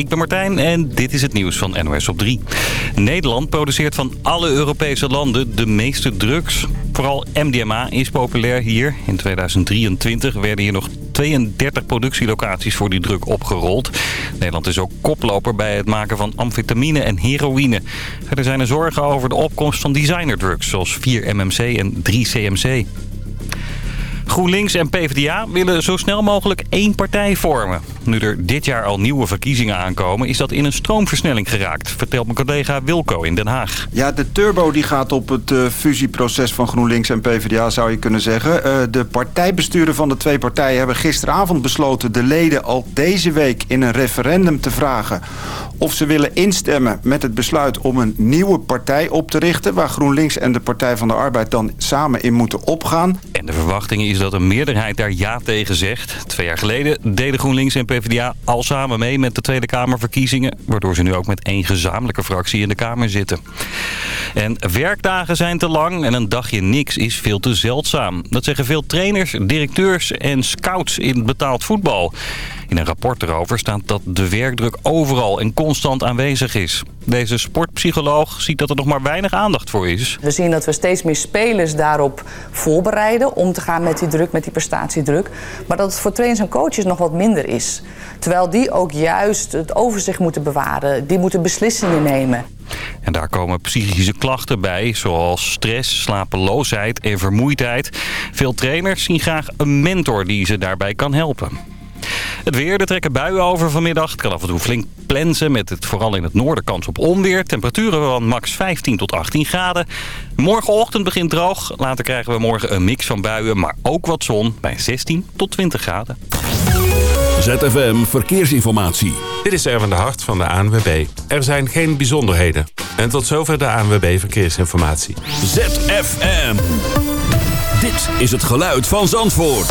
Ik ben Martijn en dit is het nieuws van NOS op 3. Nederland produceert van alle Europese landen de meeste drugs. Vooral MDMA is populair hier. In 2023 werden hier nog 32 productielocaties voor die drug opgerold. Nederland is ook koploper bij het maken van amfetamine en heroïne. Verder zijn er zorgen over de opkomst van designerdrugs zoals 4-MMC en 3-CMC. GroenLinks en PvdA willen zo snel mogelijk één partij vormen. Nu er dit jaar al nieuwe verkiezingen aankomen... is dat in een stroomversnelling geraakt, vertelt mijn collega Wilco in Den Haag. Ja, de turbo die gaat op het uh, fusieproces van GroenLinks en PvdA, zou je kunnen zeggen. Uh, de partijbesturen van de twee partijen hebben gisteravond besloten... de leden al deze week in een referendum te vragen... of ze willen instemmen met het besluit om een nieuwe partij op te richten... waar GroenLinks en de Partij van de Arbeid dan samen in moeten opgaan. En de verwachting is dat een meerderheid daar ja tegen zegt. Twee jaar geleden deden GroenLinks en PvdA al samen mee met de Tweede Kamerverkiezingen... waardoor ze nu ook met één gezamenlijke fractie in de Kamer zitten. En werkdagen zijn te lang en een dagje niks is veel te zeldzaam. Dat zeggen veel trainers, directeurs en scouts in betaald voetbal. In een rapport erover staat dat de werkdruk overal en constant aanwezig is. Deze sportpsycholoog ziet dat er nog maar weinig aandacht voor is. We zien dat we steeds meer spelers daarop voorbereiden om te gaan met die druk, met die prestatiedruk. Maar dat het voor trainers en coaches nog wat minder is. Terwijl die ook juist het overzicht moeten bewaren. Die moeten beslissingen nemen. En daar komen psychische klachten bij, zoals stress, slapeloosheid en vermoeidheid. Veel trainers zien graag een mentor die ze daarbij kan helpen. Het weer, er trekken buien over vanmiddag. Het kan af en toe flink plensen met het vooral in het noorden kans op onweer. Temperaturen van max 15 tot 18 graden. Morgenochtend begint droog. Later krijgen we morgen een mix van buien, maar ook wat zon bij 16 tot 20 graden. ZFM Verkeersinformatie. Dit is Erwin de Hart van de ANWB. Er zijn geen bijzonderheden. En tot zover de ANWB Verkeersinformatie. ZFM. Dit is het geluid van Zandvoort.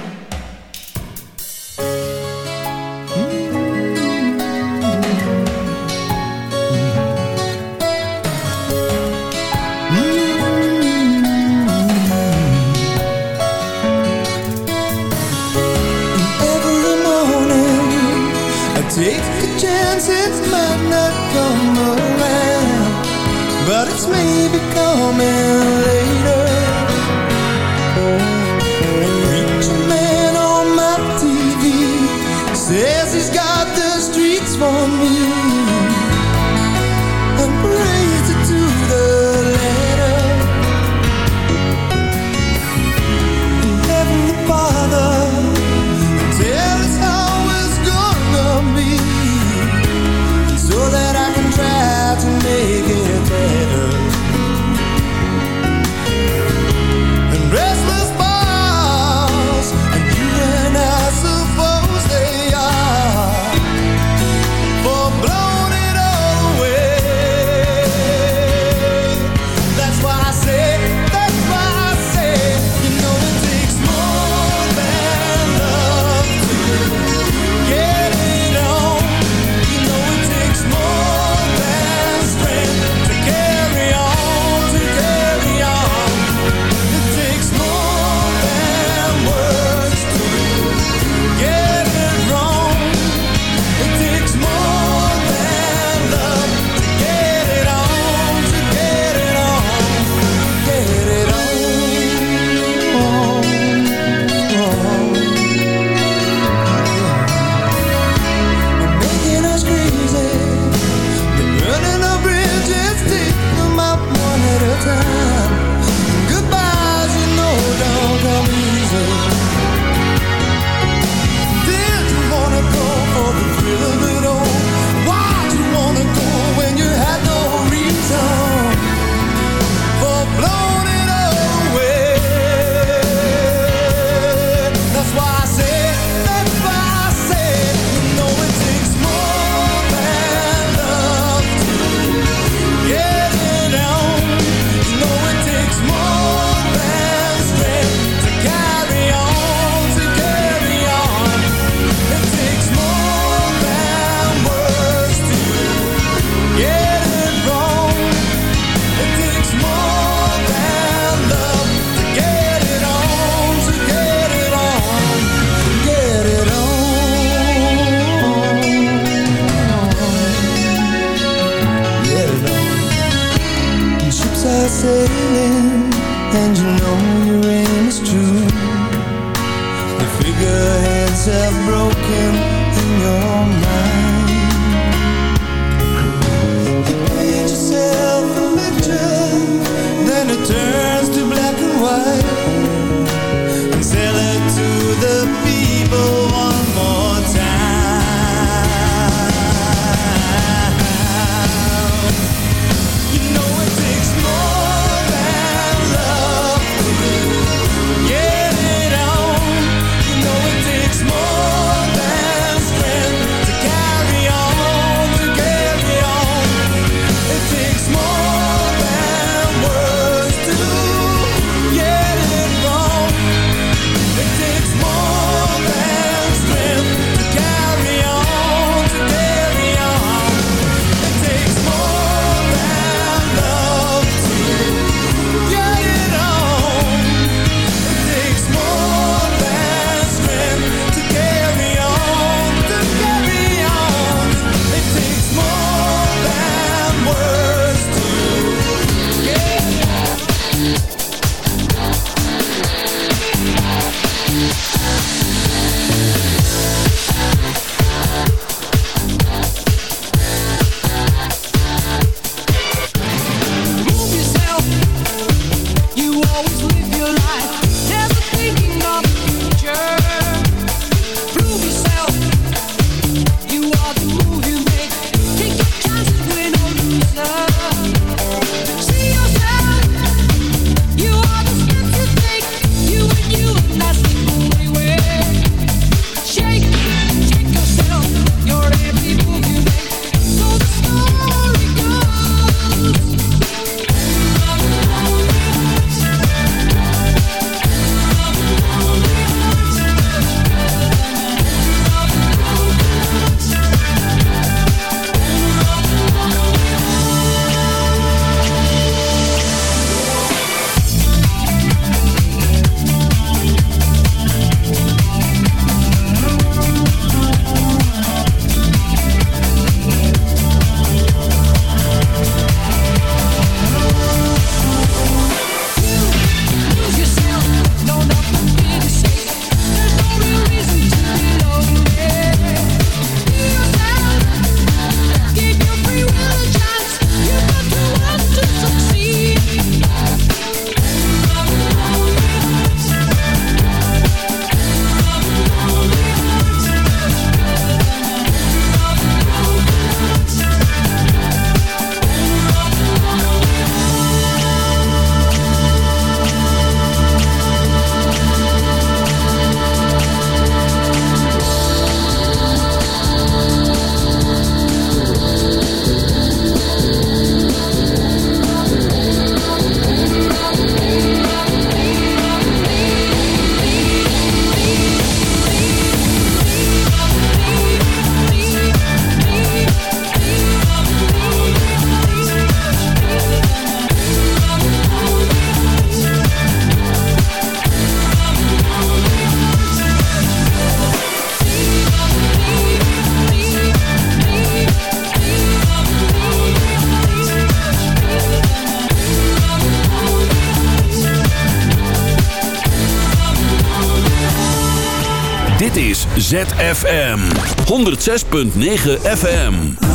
ZFM 106.9 FM.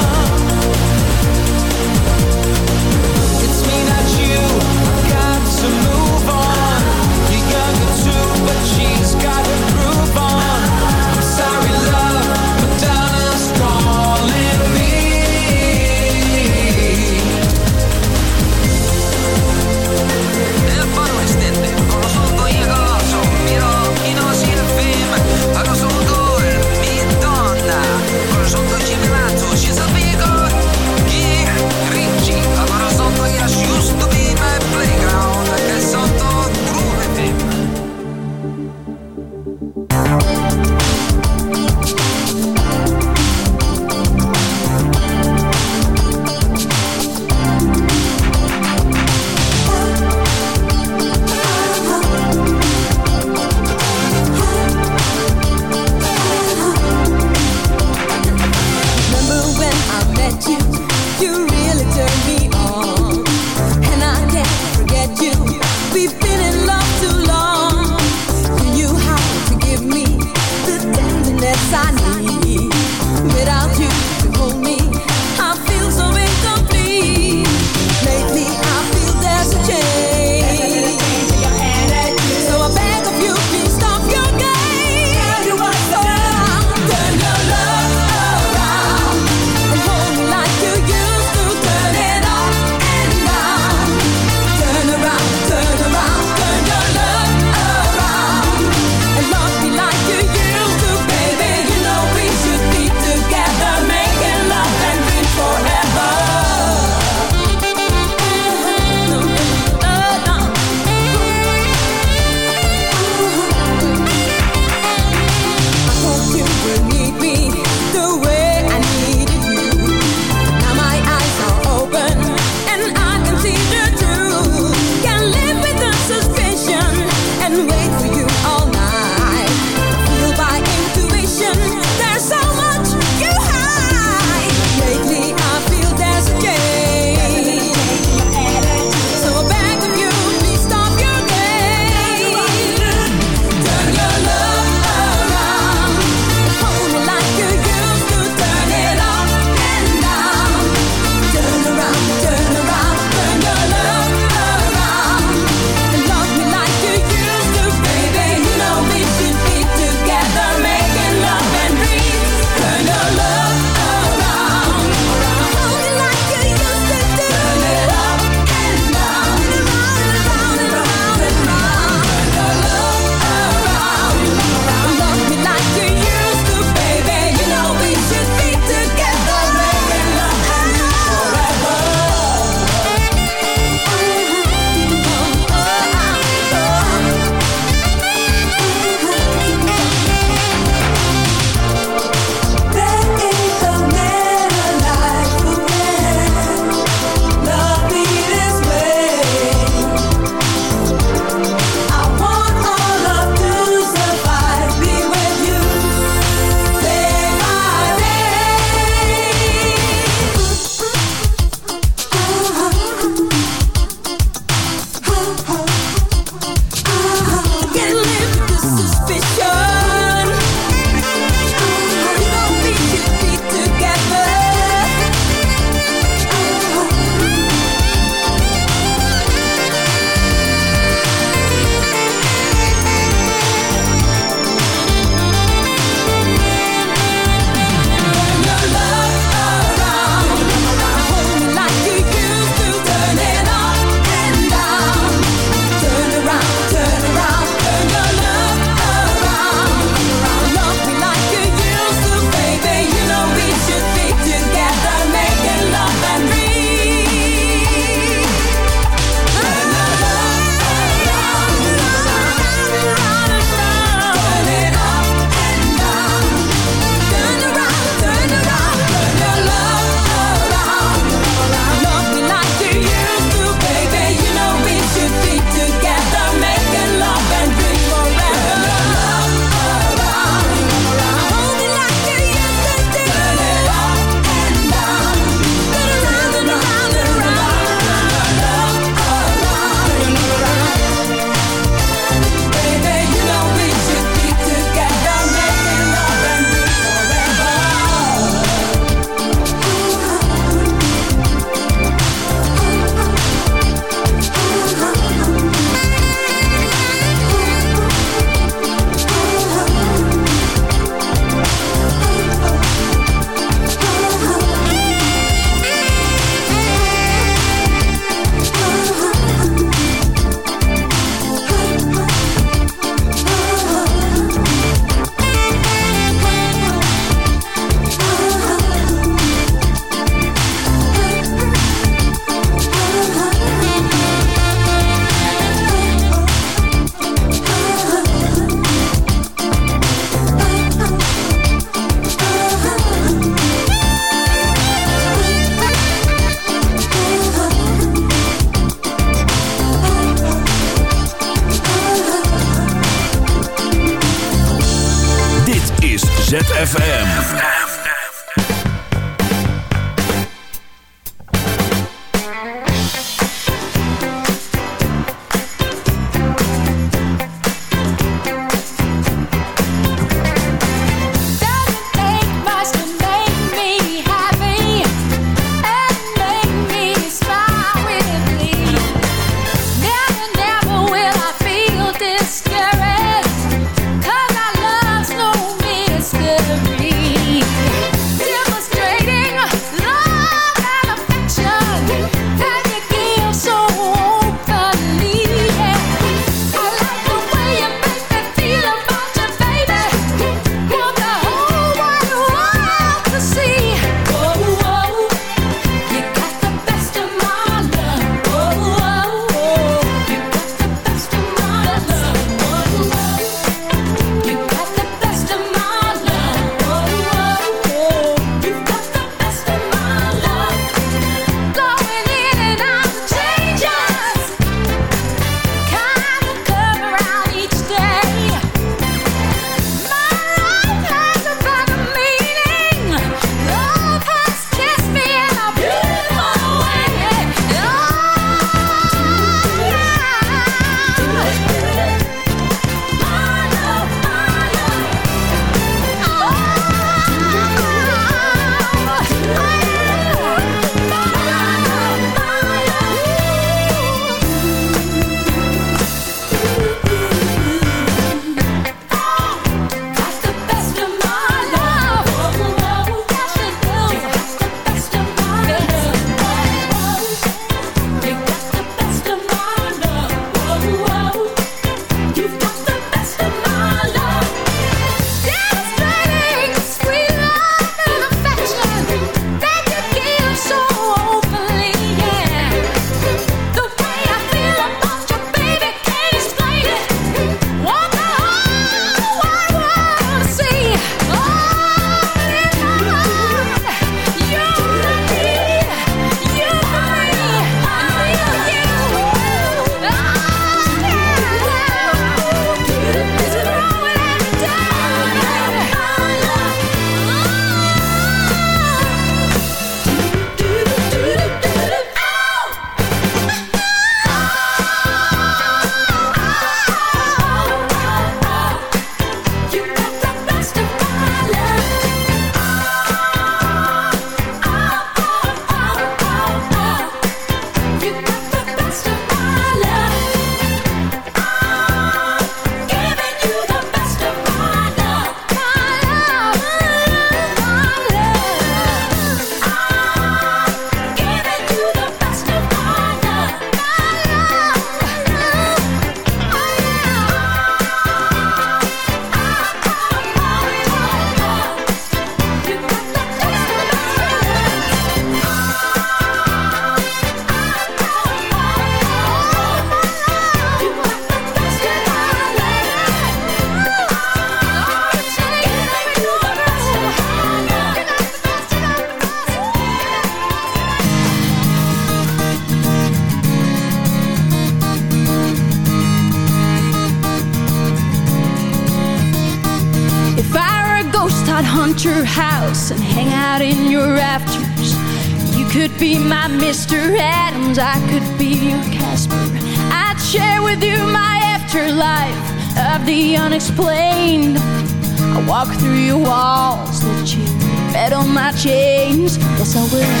Chains. Yes,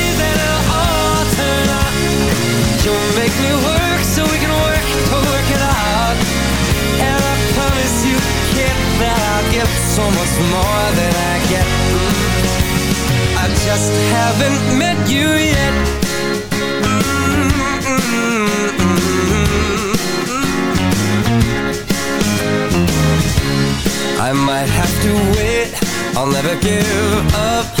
I'll give so much more than I get. I just haven't met you yet. I might have to wait, I'll never give up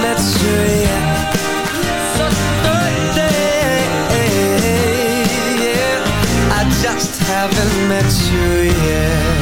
haven't met you yet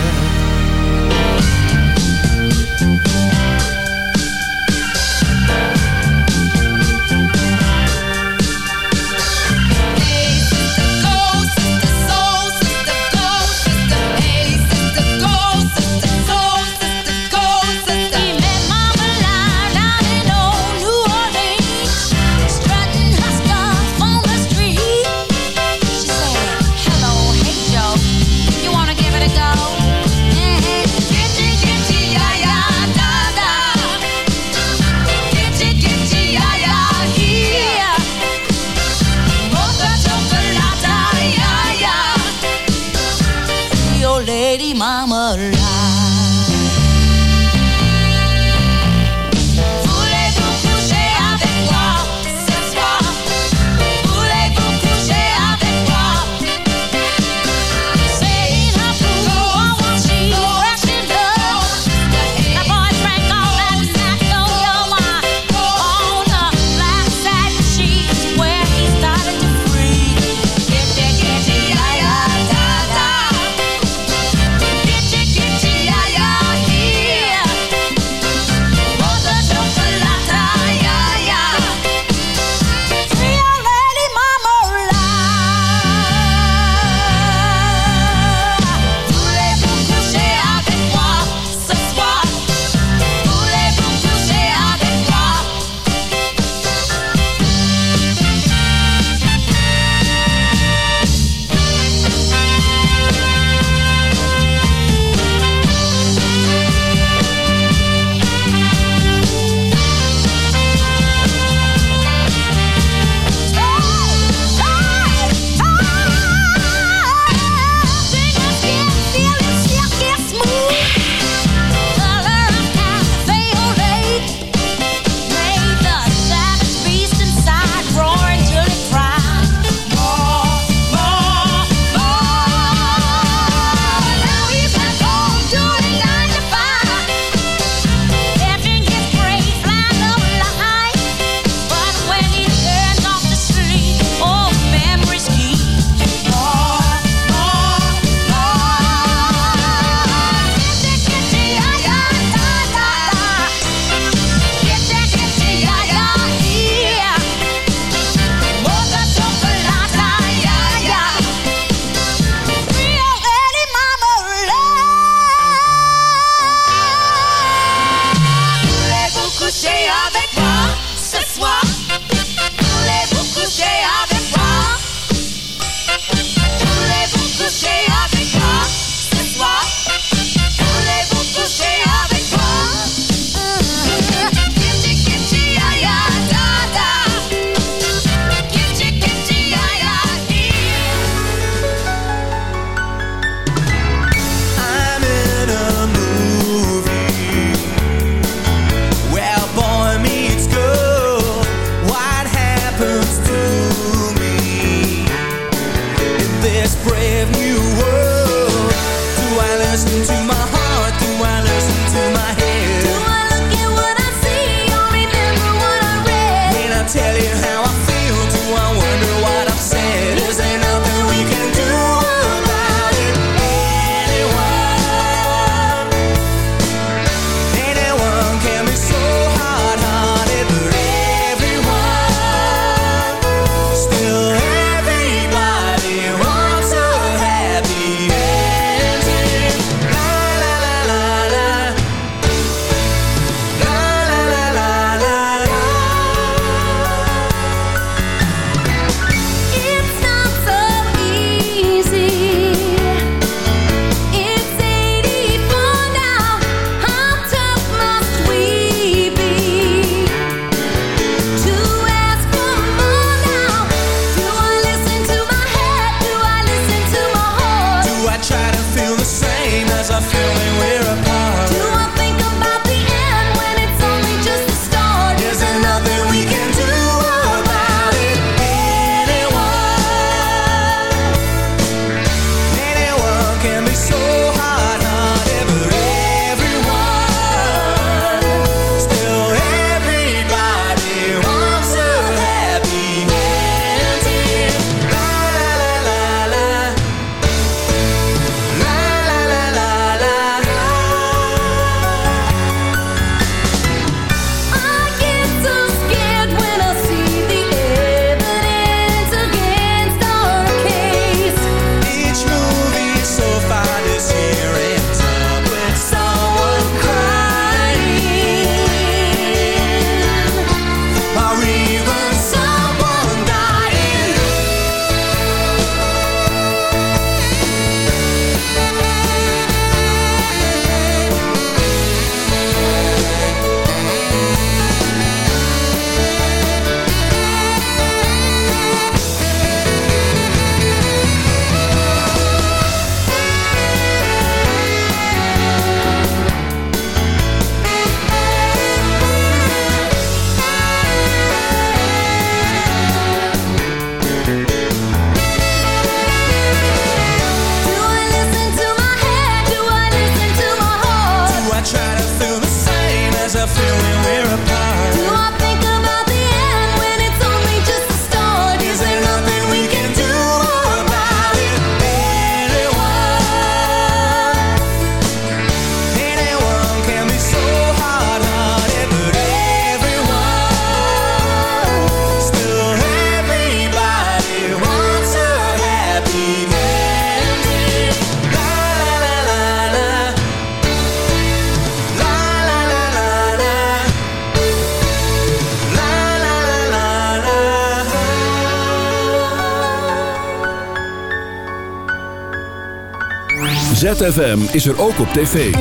ZFM is er ook op tv.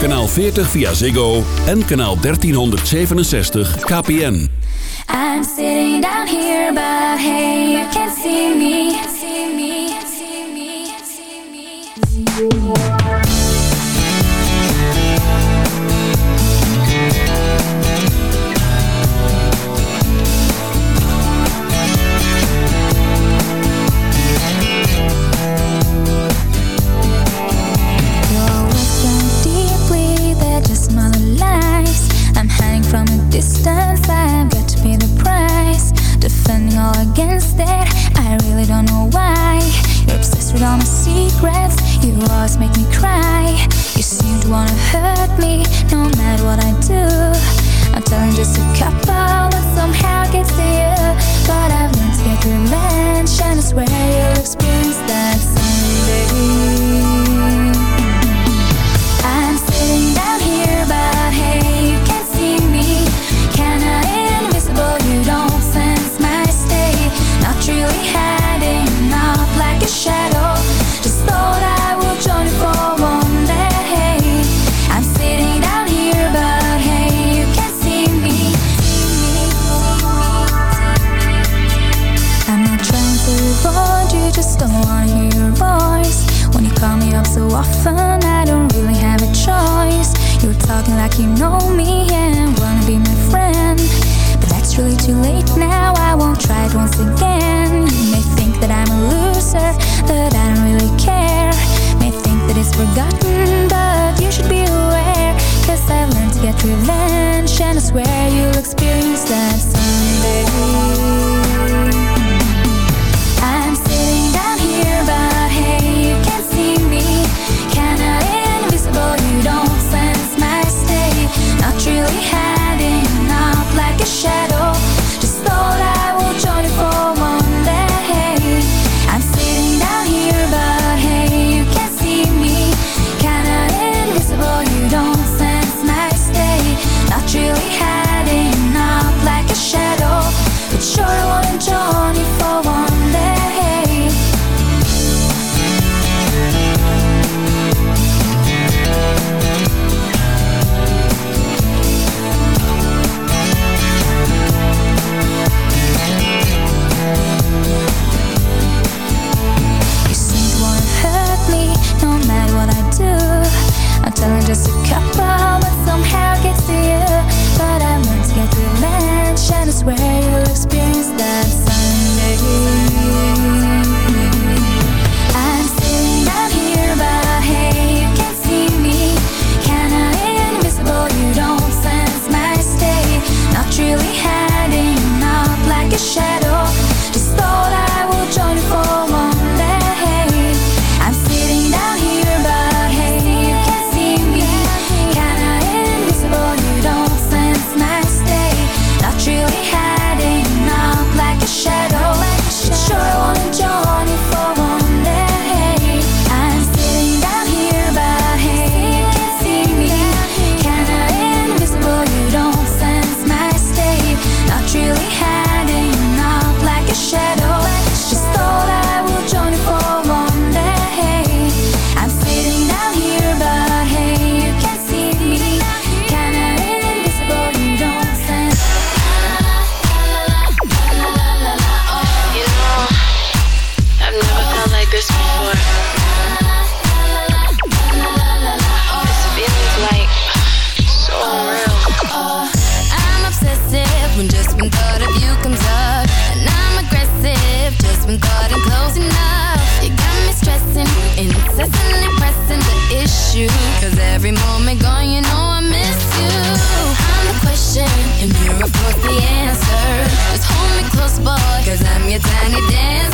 Kanaal 40 via Ziggo en kanaal 1367 KPN. I'm sitting down here, but hey, you can't see me. never put the answer. Just hold me close, boy, cause I'm your tiny dancer.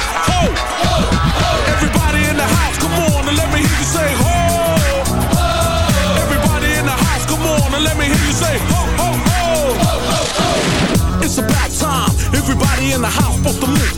Ho. Everybody in the house, come on and let me hear you say ho. Everybody in the house, come on and let me hear you say ho ho ho. It's about time. Everybody in the house supposed to move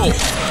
Get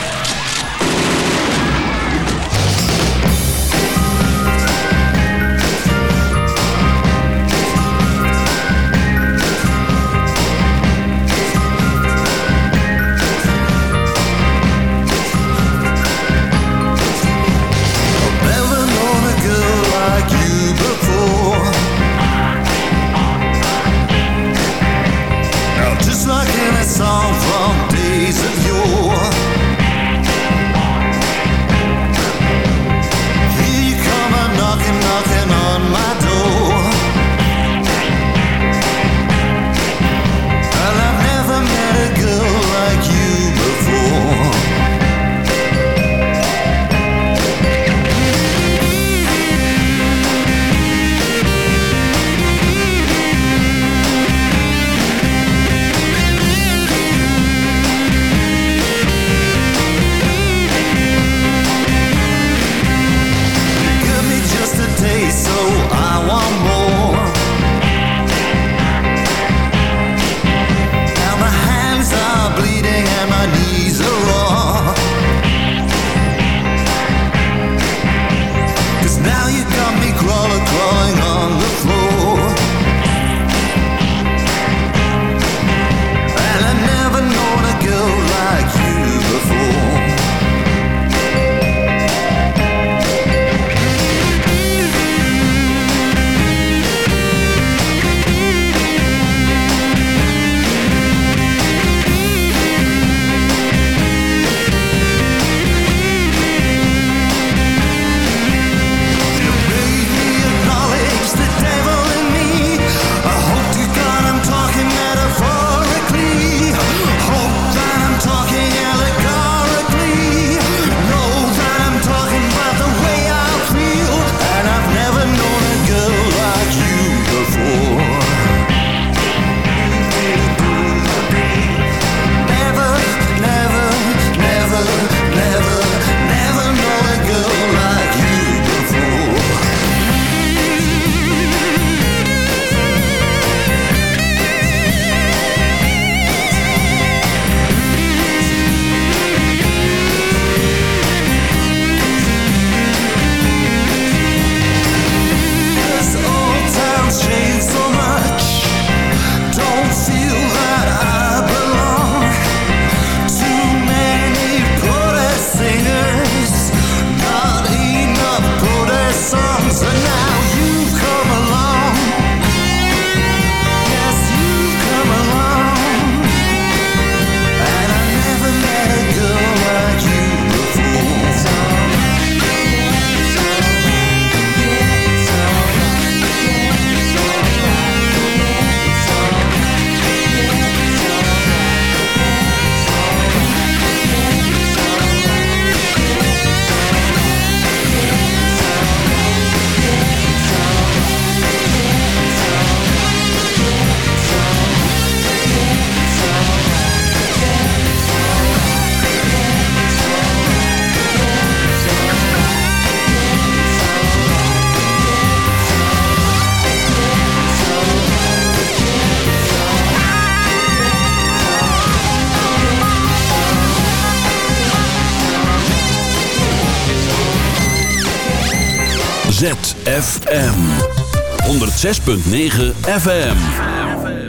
Fm 106.9 FM.